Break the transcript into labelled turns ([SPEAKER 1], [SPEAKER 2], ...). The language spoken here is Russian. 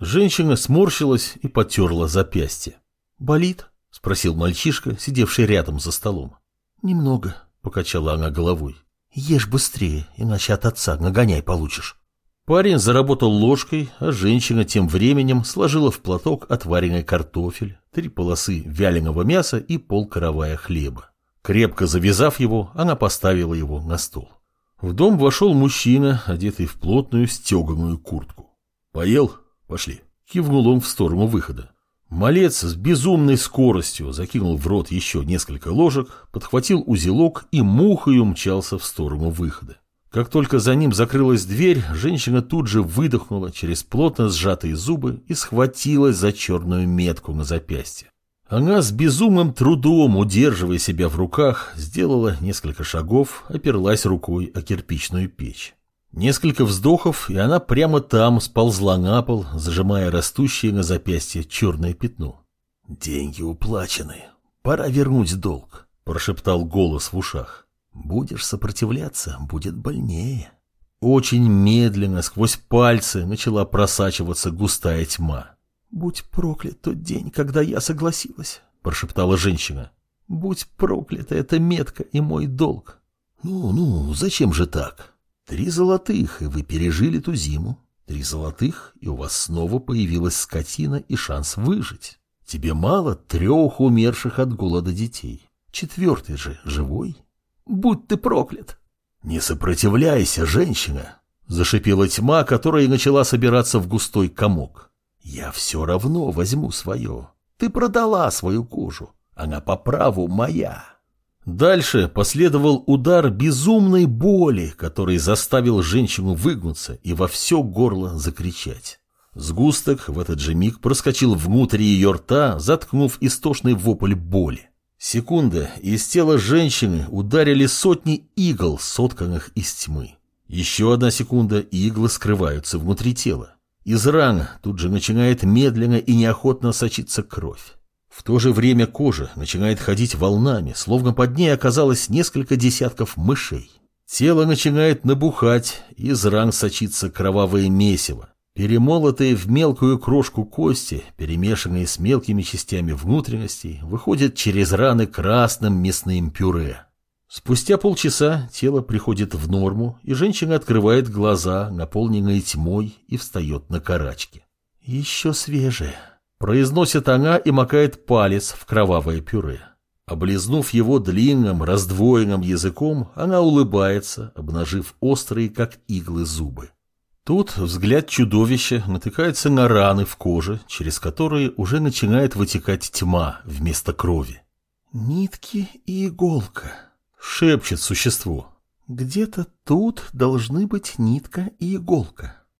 [SPEAKER 1] Женщина сморщилась и потерла запястье. «Болит?» — спросил мальчишка, сидевший рядом за столом. «Немного», — покачала она головой. «Ешь быстрее, иначе от отца нагоняй получишь». Парень заработал ложкой, а женщина тем временем сложила в платок отваренный картофель, три полосы вяленого мяса и полкоровая хлеба. Крепко завязав его, она поставила его на стол. В дом вошел мужчина, одетый в плотную стеганую куртку. «Поел? Пошли». Кивнул он в сторону выхода. Малец с безумной скоростью закинул в рот еще несколько ложек, подхватил узелок и мухой умчался в сторону выхода. Как только за ним закрылась дверь, женщина тут же выдохнула через плотно сжатые зубы и схватилась за черную метку на запястье. Она с безумным трудом, удерживая себя в руках, сделала несколько шагов, оперлась рукой о кирпичную печь. Несколько вздохов, и она прямо там сползла на пол, зажимая растущее на запястье черное пятно. «Деньги уплачены. Пора вернуть долг», – прошептал голос в ушах. Будешь сопротивляться, будет больнее. Очень медленно сквозь пальцы начала просачиваться густая тьма. «Будь проклят тот день, когда я согласилась», — прошептала женщина. «Будь проклята эта метка и мой долг». «Ну, ну, зачем же так? Три золотых, и вы пережили ту зиму. Три золотых, и у вас снова появилась скотина и шанс выжить. Тебе мало трех умерших от голода детей. Четвертый же живой, Будь ты проклят!» «Не сопротивляйся, женщина!» — зашипела тьма, которая начала собираться в густой комок. «Я все равно возьму свое. Ты продала свою кожу. Она по праву моя». Дальше последовал удар безумной боли, который заставил женщину выгнуться и во все горло закричать. Сгусток в этот же миг проскочил внутрь ее рта, заткнув истошный вопль боли. Секунда, из тела женщины ударили сотни игл, сотканных из тьмы. Еще одна секунда, и иглы скрываются внутри тела. Из ран тут же начинает медленно и неохотно сочиться кровь. В то же время кожа начинает ходить волнами, словно под ней оказалось несколько десятков мышей. Тело начинает набухать, из ран сочится кровавое месиво. Перемолотые в мелкую крошку кости, перемешанные с мелкими частями внутренностей, выходят через раны красным мясным пюре. Спустя полчаса тело приходит в норму, и женщина открывает глаза, наполненные тьмой, и встает на карачки. «Еще свежее», — произносит она и макает палец в кровавое пюре. Облизнув его длинным, раздвоенным языком, она улыбается, обнажив острые, как иглы, зубы. Тут взгляд чудовища натыкается на раны в коже, через которые уже начинает вытекать тьма вместо крови. «Нитки и иголка», — шепчет существо. «Где-то тут должны быть нитка и иголка».